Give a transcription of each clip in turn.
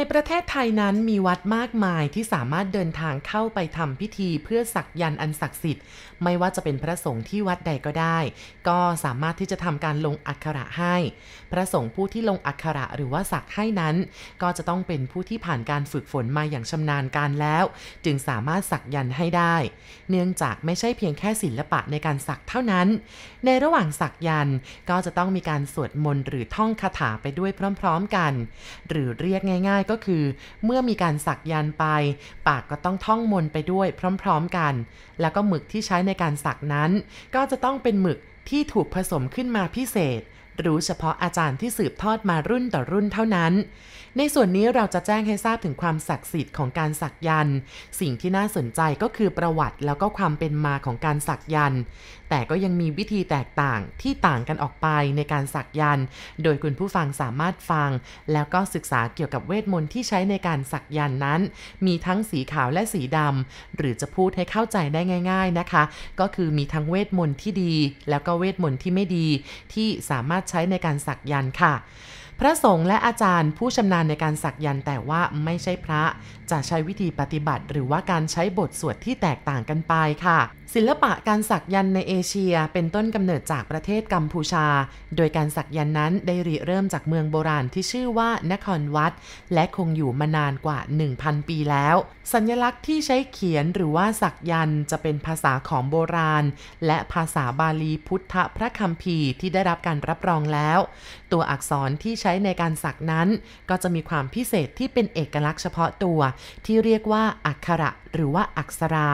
ในประเทศไทยนั้นมีวัดมากมายที่สามารถเดินทางเข้าไปทำพิธีเพื่อสักยันอันศักดิ์สิทธิ์ ไม่ว่าจะเป็นพระสงฆ์ที่วัดใดก็ได้ ก็สามารถที่จะทำการลงอักขระให้ พระสงฆ์ผู้ที่ลงอักขระหรือว่าสักให้นั้น ก็จะต้องเป็นผู้ที่ผ่านการฝึกฝนมาอย่างชำนาญการแล้ว จึงสามารถสักยันให้ได้ เนื่องจากไม่ใช่เพียงแค่ศิลปะในการสักเท่านั้น ในระหว่างสักยันก็จะต้องมีการสวดมนต์หรือท่องคาถาไปด้วยพร้อม ๆ กัน หรือเรียกง่าย ๆก็คือ เมื่อมีการสักยันไป ปากก็ต้องท่องมนไปด้วยพร้อมๆกัน แล้วก็หมึกที่ใช้ในการสักนั้น ก็จะต้องเป็นหมึกที่ถูกผสมขึ้นมาพิเศษ รู้เฉพาะอาจารย์ที่สืบทอดมารุ่นต่อรุ่นเท่านั้นในส่วนนี้เราจะแจ้งให้ทราบถึงความศักดิ์สิทธิ์ของการสักยันต์สิ่งที่น่าสนใจก็คือประวัติแล้วก็ความเป็นมาของการสักยันต์แต่ก็ยังมีวิธีแตกต่างที่ต่างกันออกไปในการสักยันต์โดยคุณผู้ฟังสามารถฟัง แล้วก็ศึกษาเกี่ยวกับเวทมนต์ที่ใช้ในการสักยันต์นั้น มีทั้งสีขาวและสีดำหรือจะพูดให้เข้าใจได้ง่าย ๆนะคะ ก็คือมีทั้งเวทมนต์ที่ดี แล้วก็เวทมนต์ที่ไม่ดี ที่สามารถใช้ในการสักยันต์ค่ะ พระสงฆ์และอาจารย์ผู้ชำนาญในการสักยันแต่ว่าไม่ใช่พระ จะใช้วิธีปฏิบัติ หรือว่าการใช้บทสวดที่แตกต่างกันไปค่ะศิลปะการสักยันในเอเชียเป็นต้นกำเนิดจากประเทศกัมพูชา โดยการสักยันนั้นได้ริเริ่มจากเมืองโบราณที่ชื่อว่านครวัด และคงอยู่มานานกว่า 1,000 ปีแล้ว สัญลักษณ์ที่ใช้เขียนหรือว่าสักยันจะเป็นภาษาของโบราณ และภาษาบาลีพุทธพระคัมภีร์ที่ได้รับการรับรองแล้ว ตัวอักษรที่ใช้ในการสักนั้น ก็จะมีความพิเศษที่เป็นเอกลักษณ์เฉพาะตัว ที่เรียกว่าอักขระหรือว่าอักษรา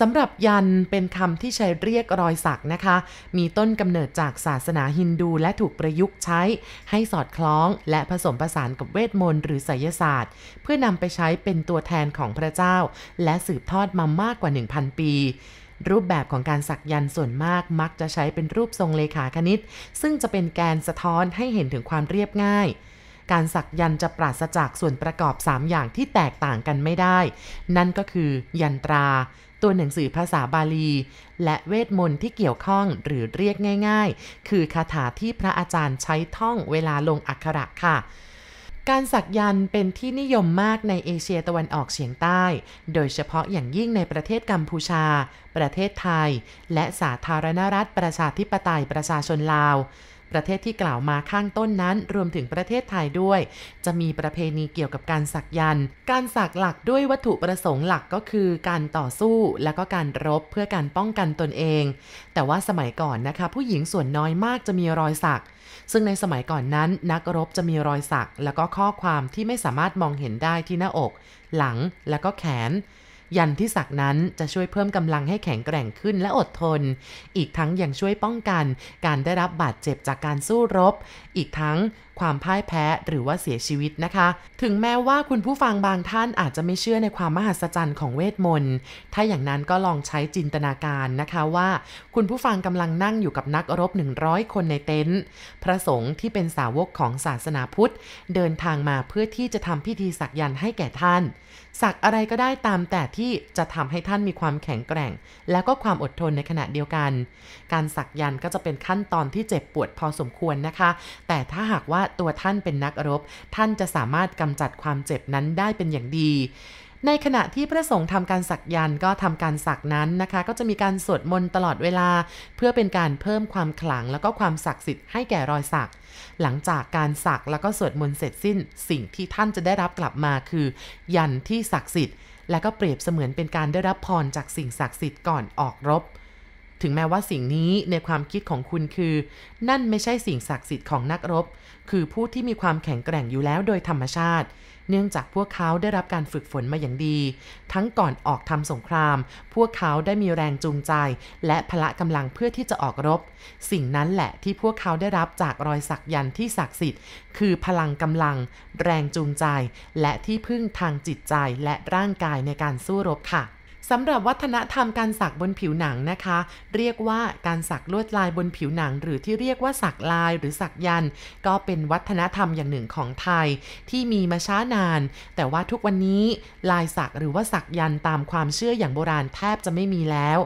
สำหรับยันเป็นคำที่ใช้เรียกรอยสักนะคะ มีต้นกำเนิดจากศาสนาฮินดูและถูกประยุกต์ใช้ ให้สอดคล้องและผสมผสานกับเวทมนต์หรือไสยศาสตร์ เพื่อนำไปใช้เป็นตัวแทนของพระเจ้า และสืบทอดมามากกว่า 1,000 ปีรูปแบบของการสักยันส่วนมากมักจะใช้เป็นรูปทรงเลขาคณิต ซึ่งจะเป็นแกนสะท้อนให้เห็นถึงความเรียบง่าย การสักยันจะปราศจากส่วนประกอบ 3 อย่างที่แตกต่างกันไม่ได้ นั่นก็คือยันตรา ตัวหนังสือภาษาบาลี และเวทมนต์ที่เกี่ยวข้องหรือเรียกง่าย ๆ คือคาถาที่พระอาจารย์ใช้ท่องเวลาลงอักขระค่ะการสักยันเป็นที่นิยมมากในเอเชียตะวันออกเฉียงใต้ โดยเฉพาะอย่างยิ่งในประเทศกัมพูชา ประเทศไทย และสาธารณรัฐประชาธิปไตยประชาชนลาว ประเทศที่กล่าวมาข้างต้นนั้นรวมถึงประเทศไทยด้วย จะมีประเพณีเกี่ยวกับการสักยันต์การสักหลักด้วยวัตถุประสงค์หลักก็คือการต่อสู้และก็การรบเพื่อการป้องกันตนเอง แต่ว่าสมัยก่อนนะคะ ผู้หญิงส่วนน้อยมากจะมีรอยสัก ซึ่งในสมัยก่อนนั้น นักรบจะมีรอยสัก แล้วก็ข้อความที่ไม่สามารถมองเห็นได้ที่หน้าอก หลังแล้วก็แขน ยันที่สักนั้นจะช่วยเพิ่มกำลังให้แข็งแกร่งขึ้นและอดทน อีกทั้งยังช่วยป้องกัน การได้รับบาดเจ็บจากการสู้รบอีกทั้งความพ่ายแพ้หรือว่าเสียชีวิตนะคะ ถึงแม้ว่าคุณผู้ฟังบางท่านอาจจะไม่เชื่อในความมหัศจรรย์ของเวทมนต์ ถ้าอย่างนั้นก็ลองใช้จินตนาการนะคะว่า คุณผู้ฟังกำลังนั่งอยู่กับนักรบ 100 คนในเต็นท์ พระสงฆ์ที่เป็นสาวกของศาสนาพุทธ เดินทางมาเพื่อที่จะทำพิธีสักยันต์ให้แก่ท่าน สักอะไรก็ได้ตามแต่ที่จะทำให้ท่านมีความแข็งแกร่ง แล้วก็ความอดทนในขณะเดียวกัน การสักยันต์ก็จะเป็นขั้นตอนที่เจ็บปวดพอสมควรนะคะแต่ถ้าหากว่าตัวท่านเป็นนักรบ ท่านจะสามารถกำจัดความเจ็บนั้นได้เป็นอย่างดีในขณะที่พระสงฆ์ทำการสักยันต์ก็ทำการสักนั้นนะคะ ก็จะมีการสวดมนต์ตลอดเวลา เพื่อเป็นการเพิ่มความขลังแล้วก็ความศักดิ์สิทธิ์ให้แก่รอยสัก หลังจากการสักแล้วก็สวดมนต์เสร็จสิ้น สิ่งที่ท่านจะได้รับกลับมาคือ ยันที่ศักดิ์สิทธิ์ และก็เปรียบเสมือนเป็นการได้รับพรจากสิ่งศักดิ์สิทธิ์ก่อนออกรบ ถึงแม้ว่าสิ่งนี้ในความคิดของคุณคือ นั่นไม่ใช่สิ่งศักดิ์สิทธิ์ของนักรบ คือผู้ที่มีความแข็งแกร่งอยู่แล้วโดยธรรมชาติ เนื่องจากพวกเขาได้รับการฝึกฝนมาอย่างดี ทั้งก่อนออกทำสงคราม พวกเขาได้มีแรงจูงใจ และพละกำลังเพื่อที่จะออกรบ สิ่งนั้นแหละที่พวกเขาได้รับจากรอยสักยันที่ศักดิ์สิทธิ์ คือพลังกำลัง แรงจูงใจ และที่พึ่งทางจิตใจและร่างกายในการสู้รบค่ะ สำหรับวัฒนธรรมการสักบนผิวหนังนะคะ เรียกว่าการสักลวดลายบนผิวหนัง หรือที่เรียกว่าสักลายหรือสักยันต์ก็เป็นวัฒนธรรมอย่างหนึ่งของไทย ที่มีมาช้านาน แต่ว่าทุกวันนี้ลายสักหรือว่าสักยันต์ตามความเชื่ออย่างโบราณแทบจะไม่มีแล้ว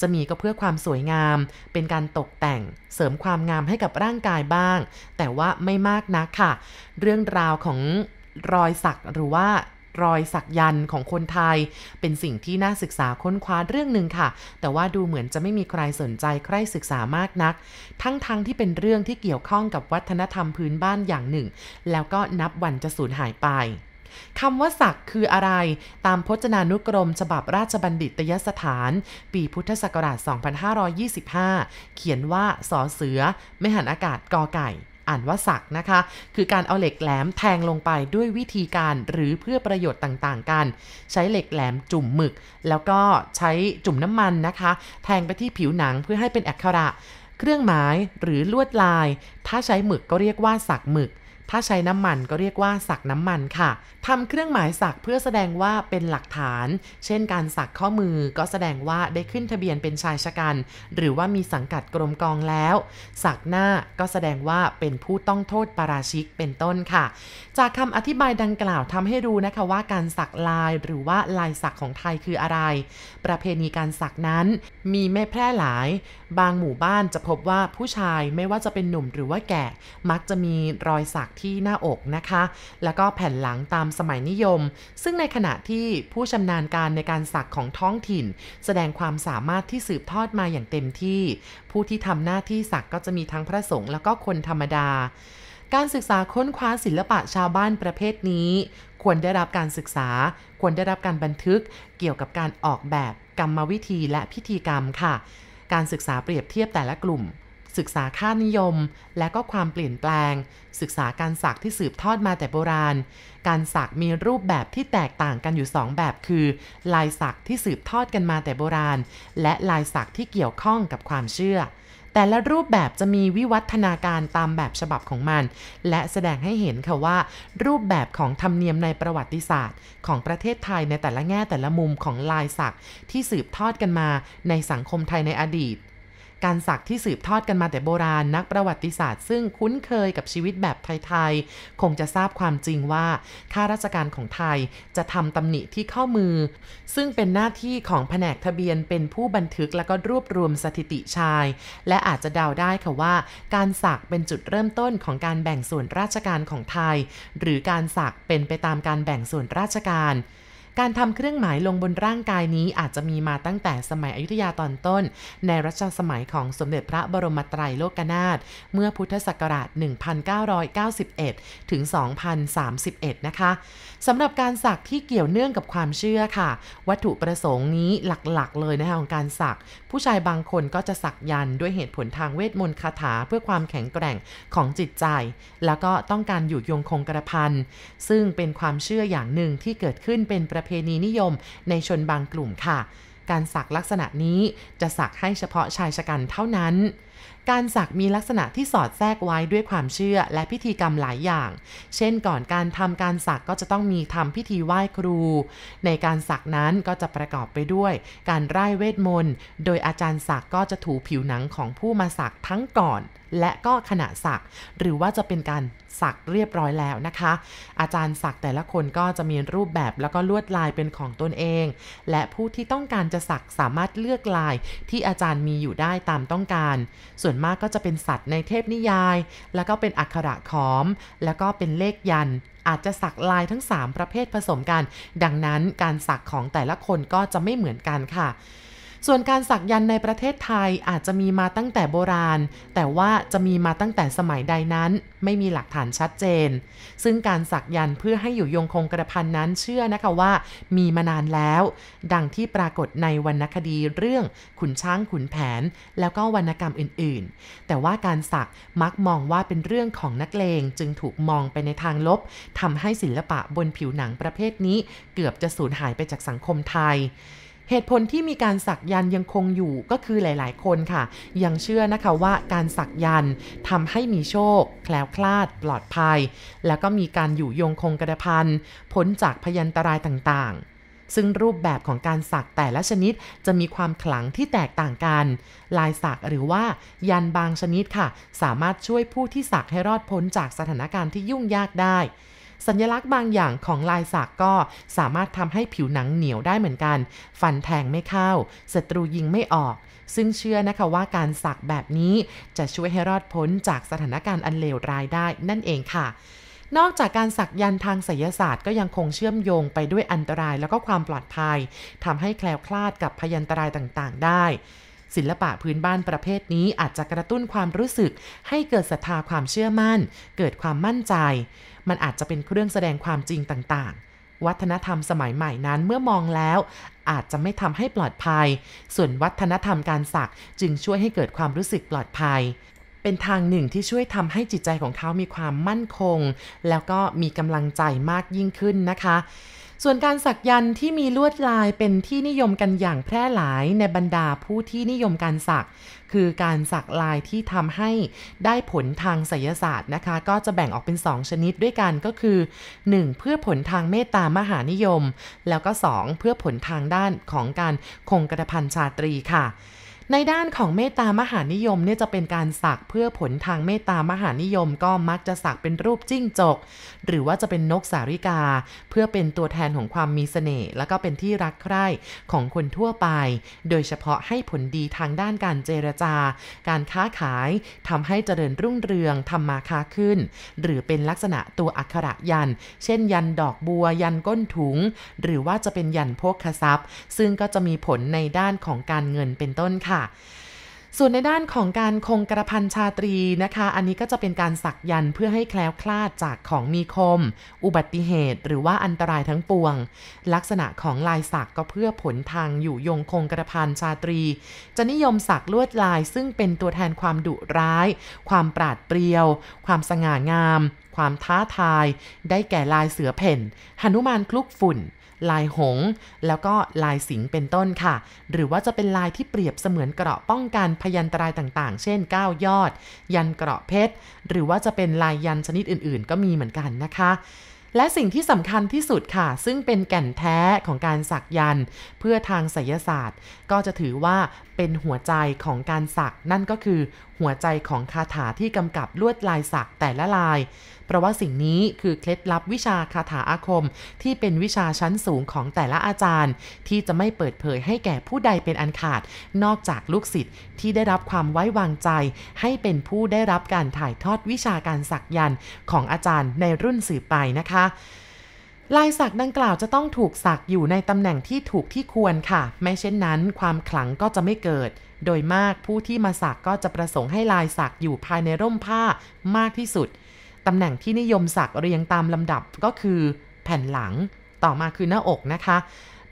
จะมีก็เพื่อความสวยงาม เป็นการตกแต่งเสริมความงามให้กับร่างกายบ้าง แต่ว่าไม่มากนักค่ะ เรื่องราวของรอยสักหรือว่า รอยสักยันของคนไทย เป็นสิ่งที่น่าศึกษาค้นคว้าเรื่องหนึ่งค่ะ แต่ว่าดูเหมือนจะไม่มีใครสนใจใครศึกษามากนัก ทั้งๆทที่เป็นเรื่องที่เกี่ยวข้องกับวัฒนธรรมพื้นบ้านอย่างหนึ่ง แล้วก็นับวันจะสูญหายไปคำว่าสักคืออะไร ตามพจนานุกรม ฉบับราชบัณฑิตยสถาน ปีพุทธศักราช 2525 เขียนว่าสอเสือ ไม่หันอากาศกอไก่ อ่านว่าสักนะคะ คือการเอาเหล็กแหลมแทงลงไปด้วยวิธีการหรือเพื่อประโยชน์ต่างๆ กัน ใช้เหล็กแหลมจุ่มหมึก แล้วก็ใช้จุ่มน้ำมันนะคะ แทงไปที่ผิวหนังเพื่อให้เป็นอักขระ เครื่องหมายหรือลวดลาย ถ้าใช้หมึกก็เรียกว่าสักหมึก ถ้าใช้น้ำมันก็เรียกว่าสักน้ำมันค่ะทำเครื่องหมายสักเพื่อแสดงว่าเป็นหลักฐาน เช่นการสักข้อมือก็แสดงว่าได้ขึ้นทะเบียนเป็นชายชะกัน หรือว่ามีสังกัดกรมกองแล้ว สักหน้าก็แสดงว่าเป็นผู้ต้องโทษปาราชิกเป็นต้นค่ะ จากคำอธิบายดังกล่าวทำให้รู้นะคะว่าการสักลายหรือว่าลายสักของไทยคืออะไร ประเพณีการสักนั้นมีไม่แพร่หลาย บางหมู่บ้านจะพบว่าผู้ชายไม่ว่าจะเป็นหนุ่มหรือว่าแก่ มักจะมีรอยสักที่ที่หน้าอกนะคะ แล้วก็แผ่นหลังตามสมัยนิยม ซึ่งในขณะที่ผู้ชำนาญการในการสักของท้องถิ่น แสดงความสามารถที่สืบทอดมาอย่างเต็มที่ ผู้ที่ทำหน้าที่สักก็จะมีทั้งพระสงฆ์แล้วก็คนธรรมดา การศึกษาค้นคว้าศิลปะชาวบ้านประเภทนี้ ควรได้รับการศึกษา ควรได้รับการบันทึก เกี่ยวกับการออกแบบกรรมวิธีและพิธีกรรมค่ะการศึกษาเปรียบเทียบแต่ละกลุ่ม ศึกษาค่านิยม และก็ความเปลี่ยนแปลง ศึกษาการสักที่สืบทอดมาแต่โบราณ การสักมีรูปแบบที่แตกต่างกันอยู่ 2 แบบคือ ลายสักที่สืบทอดกันมาแต่โบราณ และลายสักที่เกี่ยวข้องกับความเชื่อ แต่ละรูปแบบจะมีวิวัฒนาการตามแบบฉบับของมัน และแสดงให้เห็นค่ะว่า รูปแบบของธรรมเนียมในประวัติศาสตร์ ของประเทศไทยในแต่ละแง่แต่ละมุมของลายสักที่สืบทอดกันมาในสังคมไทยในอดีต การสักที่สืบทอดกันมาแต่โบราณนักประวัติศาสตร์ ซึ่งคุ้นเคยกับชีวิตแบบไทยๆ คงจะทราบความจริงว่าข้าราชการของไทยจะทำตำหนิที่ข้อมือ ซึ่งเป็นหน้าที่ของแผนกทะเบียนเป็นผู้บันทึกและก็รวบรวมสถิติชาย และอาจจะเดาได้ค่ะว่า การสักเป็นจุดเริ่มต้นของการแบ่งส่วนราชการของไทย หรือการสักเป็นไปตามการแบ่งส่วนราชการ การทำเครื่องหมายลงบนร่างกายนี้อาจจะมีมาตั้งแต่สมัยอยุธยาตอนต้น ในรัชสมัยของสมเด็จพระบรมไตรโลกนาถเมื่อพุทธศักราช 1991 ถึง 2031 นะคะสำหรับการสักที่เกี่ยวเนื่องกับความเชื่อค่ะ วัตถุประสงค์นี้หลักๆ เลยนะคะของการสัก ผู้ชายบางคนก็จะสักยันด้วยเหตุผลทางเวทมนต์คาถาเพื่อความแข็งแกร่งของจิตใจ แล้วก็ต้องการอยู่ยงคงกระพันซึ่งเป็นความเชื่ออย่างหนึ่งที่เกิดขึ้นเป็นประเพณีนิยมในชนบางกลุ่มค่ะ การสักลักษณะนี้จะสักให้เฉพาะชายชะกันเท่านั้น การสักมีลักษณะที่สอดแทรกไว้ด้วยความเชื่อและพิธีกรรมหลายอย่าง เช่นก่อนการทำการสักก็จะต้องมีทำพิธีไหว้ครู ในการสักนั้นก็จะประกอบไปด้วย การไร้เวทมนต์ โดยอาจารย์สักก็จะถูผิวหนังของผู้มาสักทั้งก่อน และก็ขณะสัก หรือว่าจะเป็นการสักเรียบร้อยแล้วนะคะ อาจารย์สักแต่ละคนก็จะมีรูปแบบแล้วก็ลวดลายเป็นของตนเอง และผู้ที่ต้องการจะสักสามารถเลือกลายที่อาจารย์มีอยู่ได้ตามต้องการส่วนมากก็จะเป็นสัตว์ในเทพนิยาย แล้วก็เป็นอักขระขอม แล้วก็เป็นเลขยัน อาจจะสักลายทั้ง 3 ประเภทผสมกัน ดังนั้นการสักของแต่ละคนก็จะไม่เหมือนกันค่ะ ส่วนการสักยันในประเทศไทยอาจจะมีมาตั้งแต่โบราณ แต่ว่าจะมีมาตั้งแต่สมัยใดนั้น ไม่มีหลักฐานชัดเจน ซึ่งการสักยันเพื่อให้อยู่ยงคงกระพันนั้นเชื่อนะคะว่า มีมานานแล้ว ดังที่ปรากฏในวรรณคดีเรื่องขุนช้างขุนแผน แล้วก็วรรณกรรมอื่นๆ แต่ว่าการสักมักมองว่าเป็นเรื่องของนักเลงจึงถูกมองไปในทางลบทำให้ศิลปะบนผิวหนังประเภทนี้ เกือบจะสูญหายไปจากสังคมไทย เหตุผลที่มีการสักยันยังคงอยู่ก็คือหลาย ๆ คนค่ะ ยังเชื่อนะคะว่าการสักยันทำให้มีโชค แคล้วคลาด ปลอดภัย แล้วก็มีการอยู่ยงคงกระพันพ้นจากพยันตรายต่างๆ ซึ่งรูปแบบของการสักแต่ละชนิดจะมีความขลังที่แตกต่างกัน ลายสักหรือว่ายันบางชนิดค่ะ สามารถช่วยผู้ที่สักให้รอดพ้นจากสถานการณ์ที่ยุ่งยากได้ สัญลักษณ์บางอย่างของลายสักก็สามารถทำให้ผิวหนังเหนียวได้เหมือนกัน ฟันแทงไม่เข้าศัตรูยิงไม่ออก ซึ่งเชื่อนะคะว่าการสักแบบนี้จะช่วยให้รอดพ้นจากสถานการณ์อันเลวร้ายได้นั่นเองค่ะนอกจากการสักยันทางไสยศาสตร์ก็ยังคงเชื่อมโยงไปด้วยอันตรายแล้วก็ความปลอดภัยทำให้แคล้วคลาดกับพยันตรายต่างๆ ได้ ศิลปะพื้นบ้านประเภทนี้อาจจะกระตุ้นความรู้สึก ให้เกิดศรัทธาความเชื่อมั่น เกิดความมั่นใจ มันอาจจะเป็นเครื่องแสดงความจริงต่างๆ วัฒนธรรมสมัยใหม่นั้นเมื่อมองแล้ว อาจจะไม่ทำให้ปลอดภัย ส่วนวัฒนธรรมการสักจึงช่วยให้เกิดความรู้สึกปลอดภัย เป็นทางหนึ่งที่ช่วยทำให้จิตใจของเขามีความมั่นคง แล้วก็มีกำลังใจมากยิ่งขึ้นนะคะ ส่วนการสักยันที่มีลวดลายเป็นที่นิยมกันอย่างแพร่หลายในบรรดาผู้ที่นิยมการสัก คือการสักลายที่ทำให้ได้ผลทางไสยศาสตร์นะคะ ก็จะแบ่งออกเป็น 2 ชนิดด้วยกันก็คือ 1. เพื่อผลทางเมตตามหานิยม แล้วก็ 2 เพื่อผลทางด้านของการคงกระพันชาตรีค่ะ ในด้านของเมตตามหานิยมเนี่ยจะเป็นการสักเพื่อผลทางเมตตามหานิยมก็มักจะสักเป็นรูปจิ้งจก หรือว่าจะเป็นนกสาริกา เพื่อเป็นตัวแทนของความมีเสน่ห์แล้วก็เป็นที่รักใคร่ของคนทั่วไป โดยเฉพาะให้ผลดีทางด้านการเจรจา การค้าขายทำให้เจริญรุ่งเรืองทำมาค้าขึ้น หรือเป็นลักษณะตัวอักขระยัน เช่น ยันดอกบัว ยันก้นถุง หรือว่าจะเป็นยันโภคทรัพย์ ซึ่งก็จะมีผลในด้านของการเงินเป็นต้นค่ะส่วนในด้านของการคงกระพันชาตรีนะคะ อันนี้ก็จะเป็นการสักยันเพื่อให้แคล้วคลาดจากของมีคม อุบัติเหตุ หรือว่าอันตรายทั้งปวง ลักษณะของลายสักก็เพื่อผลทางอยู่ยงคงกระพันชาตรี จะนิยมสักลวดลายซึ่งเป็นตัวแทนความดุร้าย ความปราดเปรียว ความสง่างาม ความท้าทาย ได้แก่ลายเสือเพ่นหนุมานคลุกฝุ่น ลายหง แล้วก็ลายสิงเป็นต้นค่ะ หรือว่าจะเป็นลายที่เปรียบเสมือนเกราะป้องกันพยันตรายต่างๆ เช่น 9 ยอด ยันเกราะเพชร หรือว่าจะเป็นลายยันชนิดอื่นๆ ก็มีเหมือนกันนะคะและสิ่งที่สำคัญที่สุดค่ะ ซึ่งเป็นแก่นแท้ของการสักยันเพื่อทางไสยศาสตร์ ก็จะถือว่าเป็นหัวใจของการสักนั่นก็คือ หัวใจของคาถาที่กำกับลวดลายสักแต่ละลาย เพราะว่าสิ่งนี้คือเคล็ดลับวิชาคาถาอาคม ที่เป็นวิชาชั้นสูงของแต่ละอาจารย์ ที่จะไม่เปิดเผยให้แก่ผู้ใดเป็นอันขาด นอกจากลูกศิษย์ที่ได้รับความไว้วางใจ ให้เป็นผู้ได้รับการถ่ายทอดวิชาการสักยันของอาจารย์ในรุ่นสืบไปนะคะ ลายสักดังกล่าวจะต้องถูกสักอยู่ในตำแหน่งที่ถูกที่ควรค่ะ ไม่เช่นนั้น ความขลังก็จะไม่เกิด โดยมากผู้ที่มาสักก็จะประสงค์ให้ลายสักอยู่ภายในร่มผ้ามากที่สุด ตำแหน่งที่นิยมสักเรียงตามลำดับก็คือ แผ่นหลัง ต่อมาคือหน้าอกนะคะ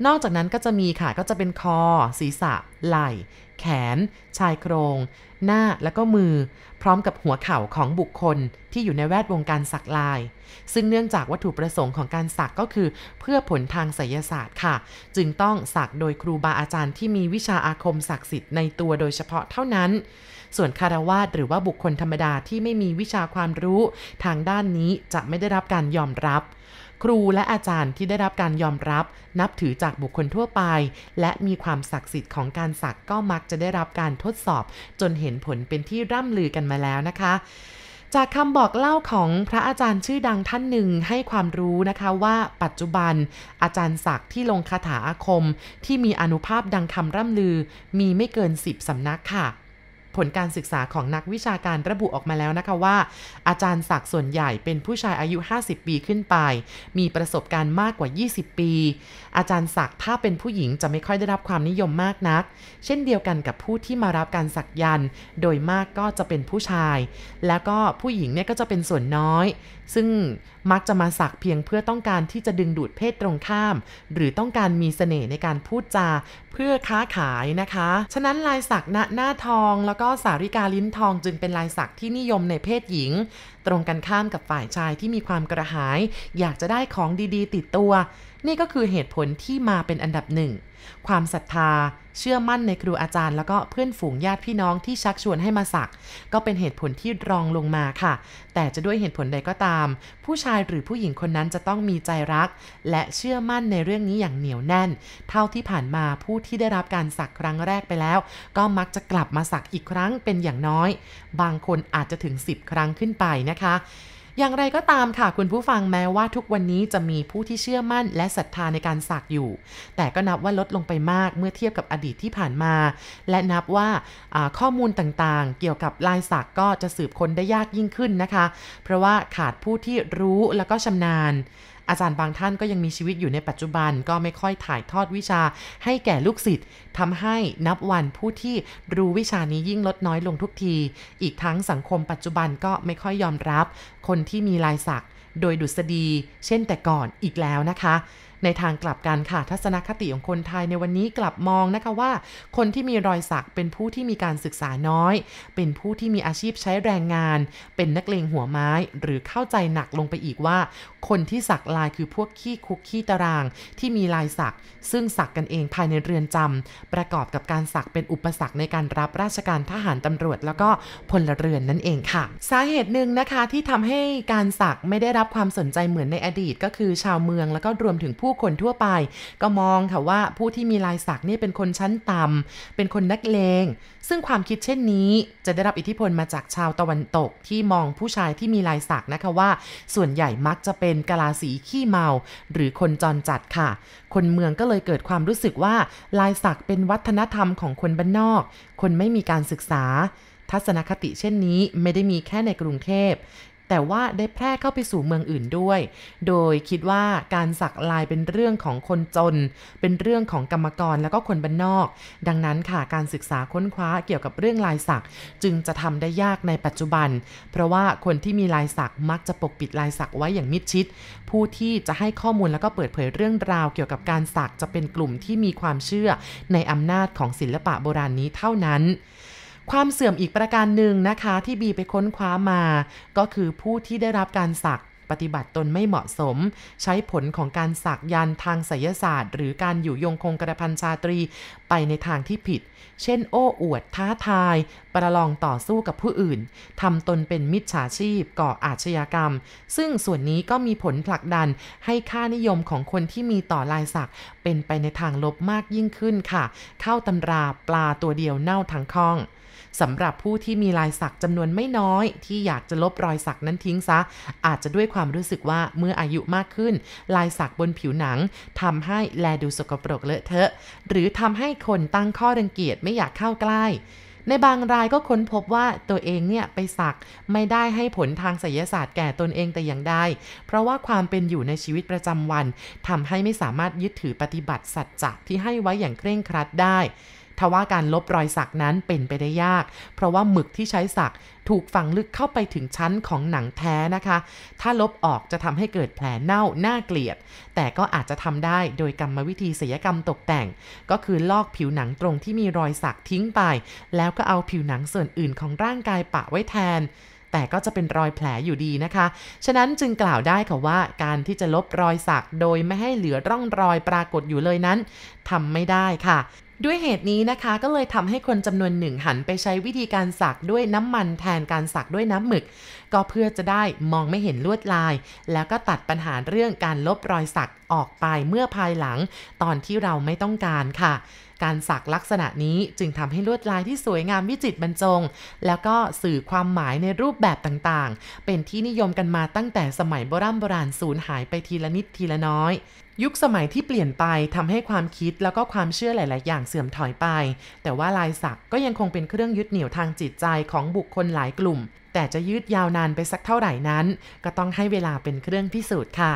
นอกจากนั้นก็จะมีค่ะก็จะเป็นคอ ศีรษะ ไหล่ แขน ชายโครง หน้าแล้วก็มือ พร้อมกับหัวเข่าของบุคคลที่อยู่ในแวดวงการสักลาย ซึ่งเนื่องจากวัตถุประสงค์ของการสักก็คือ เพื่อผลทางไสยศาสตร์ค่ะ จึงต้องสักโดยครูบาอาจารย์ที่มีวิชาอาคมศักดิ์สิทธิ์ในตัวโดยเฉพาะเท่านั้น ส่วนคารวาสหรือว่าบุคคลธรรมดาที่ไม่มีวิชาความรู้ ทางด้านนี้จะไม่ได้รับการยอมรับ ครูและอาจารย์ที่ได้รับการยอมรับ นับถือจากบุคคลทั่วไป และมีความศักดิ์สิทธิ์ของการสักก็มักจะได้รับการทดสอบ จนเห็นผลเป็นที่ร่ำลือกันมาแล้วนะคะจากคำบอกเล่าของพระอาจารย์ชื่อดังท่านหนึ่งให้ความรู้นะคะว่าปัจจุบัน อาจารย์ศักดิ์ที่ลงคาถาอาคม ที่มีอนุภาพดังคำร่ำลือ มีไม่เกิน 10สำนักค่ะ ผลการศึกษาของนักวิชาการระบุออกมาแล้วนะคะว่า อาจารย์ศักดิ์ส่วนใหญ่เป็นผู้ชายอายุ 50 ปีขึ้นไป มีประสบการณ์มากกว่า 20 ปี อาจารย์ศักดิ์ถ้าเป็นผู้หญิงจะไม่ค่อยได้รับความนิยมมากนัก เช่นเดียวกันกับผู้ที่มารับการสักยัน โดยมากก็จะเป็นผู้ชาย แล้วก็ผู้หญิงเนี่ยก็จะเป็นส่วนน้อย ซึ่งมักจะมาสักเพียงเพื่อต้องการที่จะดึงดูดเพศตรงข้าม หรือต้องการมีเสน่ห์ในการพูดจา เพื่อค้าขายนะคะ ฉะนั้นลายสักณหน้าทองแล้วก็สาริกาลิ้นทองจึงเป็นลายสักที่นิยมในเพศหญิง ตรงกันข้ามกับฝ่ายชายที่มีความกระหาย อยากจะได้ของดีๆ ติดตัว นี่ก็คือเหตุผลที่มาเป็นอันดับหนึ่ง ความศรัทธา เชื่อมั่นในครูอาจารย์ แล้วก็เพื่อนฝูงญาติพี่น้องที่ชักชวนให้มาสัก ก็เป็นเหตุผลที่รองลงมาค่ะ แต่จะด้วยเหตุผลใดก็ตาม ผู้ชายหรือผู้หญิงคนนั้นจะต้องมีใจรัก และเชื่อมั่นในเรื่องนี้อย่างเหนียวแน่น เท่าที่ผ่านมาผู้ที่ได้รับการสักครั้งแรกไปแล้ว ก็มักจะกลับมาสักอีกครั้งเป็นอย่างน้อย บางคนอาจจะถึง 10 ครั้งขึ้นไปนะคะ อย่างไรก็ตามค่ะคุณผู้ฟังแม้ว่าทุกวันนี้จะมีผู้ที่เชื่อมั่นและศรัทธาในการสักอยู่ แต่ก็นับว่าลดลงไปมากเมื่อเทียบกับอดีตที่ผ่านมา และนับว่าข้อมูลต่างๆ เกี่ยวกับลายสักก็จะสืบค้นได้ยากยิ่งขึ้นนะคะ เพราะว่าขาดผู้ที่รู้แล้วก็ชำนาญ อาจารย์บางท่านก็ยังมีชีวิตอยู่ในปัจจุบันก็ไม่ค่อยถ่ายทอดวิชาให้แก่ลูกศิษย์ทำให้นับวันผู้ที่รู้วิชานี้ยิ่งลดน้อยลงทุกที อีกทั้งสังคมปัจจุบันก็ไม่ค่อยยอมรับ คนที่มีลายสักโดยดุษฎีเช่นแต่ก่อนอีกแล้วนะคะในทางกลับกันค่ะทัศนคติของคนไทยในวันนี้กลับมองนะคะว่า คนที่มีรอยสักเป็นผู้ที่มีการศึกษาน้อย เป็นผู้ที่มีอาชีพใช้แรงงาน เป็นนักเลงหัวไม้ หรือเข้าใจหนักลงไปอีกว่าคนที่สักลายคือพวกขี้คุกขี้ตาราง ที่มีลายสัก ซึ่งสักกันเองภายในเรือนจำประกอบกับการสักเป็นอุปสรรคในการรับราชการทหารตำรวจ แล้วก็พลเรือนนั่นเองค่ะ สาเหตุหนึ่งนะคะที่ทำให้การสักไม่ได้รับความสนใจเหมือนในอดีต ก็คือชาวเมืองแล้วก็รวมถึงผู้ผู้คนทั่วไป ก็มองค่ะว่าผู้ที่มีลายสักนี่เป็นคนชั้นต่ำเป็นคนนักเลง ซึ่งความคิดเช่นนี้ จะได้รับอิทธิพลมาจากชาวตะวันตกที่มองผู้ชายที่มีลายสักนะคะว่า ส่วนใหญ่มักจะเป็นกะลาสีขี้เมา หรือคนจรจัดค่ะ คนเมืองก็เลยเกิดความรู้สึกว่าลายสักเป็นวัฒนธรรมของคนบ้านนอก คนไม่มีการศึกษา ทัศนคติเช่นนี้ไม่ได้มีแค่ในกรุงเทพ แต่ว่าได้แพร่เข้าไปสู่เมืองอื่นด้วย โดยคิดว่าการสักลายเป็นเรื่องของคนจน เป็นเรื่องของกรรมกรแล้วก็คนบ้านนอก ดังนั้นค่ะการศึกษาค้นคว้าเกี่ยวกับเรื่องลายสัก จึงจะทำได้ยากในปัจจุบัน เพราะว่าคนที่มีลายสักมักจะปกปิดลายสักไว้อย่างมิดชิด ผู้ที่จะให้ข้อมูลแล้วก็เปิดเผยเรื่องราวเกี่ยวกับการสักจะเป็นกลุ่มที่มีความเชื่อในอำนาจของศิลปะโบราณนนี้เท่านั้น ความเสื่อมอีกประการหนึ่งนะคะที่บีไปค้นคว้ามา ก็คือผู้ที่ได้รับการสักปฏิบัติตนไม่เหมาะสม ใช้ผลของการสักยันทางไสยศาสตร์ หรือการอยู่ยงคงกระพันชาตรีไปในทางที่ผิด เช่น โอ้อวดท้าทาย ประลองต่อสู้กับผู้อื่นทำตนเป็นมิจฉาชีพ ก่ออาชญากรรม ซึ่งส่วนนี้ก็มีผลผลักดันให้ค่านิยมของคนที่มีต่อลายสักเป็นไปในทางลบมากยิ่งขึ้นค่ะ เข้าตำราปลาตัวเดียวเน่าทั้งคลอง สำหรับผู้ที่มีลายสักจำนวนไม่น้อย ที่อยากจะลบรอยสักนั้นทิ้งซะ อาจจะด้วยความรู้สึกว่าเมื่ออายุมากขึ้น ลายสักบนผิวหนังทำให้แลดูสกปรกเลอะเทอะ หรือทำให้คนตั้งข้อรังเกียจไม่อยากเข้าใกล้ในบางรายก็ค้นพบว่าตัวเองเนี่ยไปสักไม่ได้ให้ผลทางศิยศาสตร์แก่ตนเองแต่อย่างใด เพราะว่าความเป็นอยู่ในชีวิตประจำวันทำให้ไม่สามารถยึดถือปฏิบัติสัจจะที่ให้ไว้อย่างเคร่งครัดได้ ทว่าการลบรอยสักนั้นเป็นไปได้ยาก เพราะว่าหมึกที่ใช้สักถูกฝังลึกเข้าไปถึงชั้นของหนังแท้นะคะ ถ้าลบออกจะทำให้เกิดแผลเน่าน่าเกลียด แต่ก็อาจจะทำได้โดยกรรมวิธีศิลยกรรมตกแต่ง ก็คือลอกผิวหนังตรงที่มีรอยสักทิ้งไป แล้วก็เอาผิวหนังส่วนอื่นของร่างกายปะไว้แทนแต่ก็จะเป็นรอยแผลอยู่ดีนะคะ ฉะนั้นจึงกล่าวได้ค่ะว่าการที่จะลบรอยสักโดยไม่ให้เหลือร่องรอยปรากฏอยู่เลยนั้นทำไม่ได้ค่ะ ด้วยเหตุนี้นะคะก็เลยทำให้คนจำนวนหนึ่งหันไปใช้วิธีการสักด้วยน้ำมันแทนการสักด้วยน้ำหมึก ก็เพื่อจะได้มองไม่เห็นลวดลาย แล้วก็ตัดปัญหาเรื่องการลบรอยสักออกไปเมื่อภายหลัง ตอนที่เราไม่ต้องการค่ะ การสักลักษณะนี้จึงทำให้ลวดลายที่สวยงามวิจิตรบรรจง แล้วก็สื่อความหมายในรูปแบบต่างๆ เป็นที่นิยมกันมาตั้งแต่สมัยโบราณโบราณสูญหายไปทีละนิดทีละน้อยยุคสมัยที่เปลี่ยนไปทำให้ความคิดแล้วก็ความเชื่อหลาย ๆ อย่างเสื่อมถอยไป แต่ว่าลายสักก็ยังคงเป็นเครื่องยึดเหนี่ยวทางจิตใจของบุคคลหลายกลุ่ม แต่จะยืดยาวนานไปสักเท่าไหร่นั้น ก็ต้องให้เวลาเป็นเครื่องพิสูจน์ค่ะ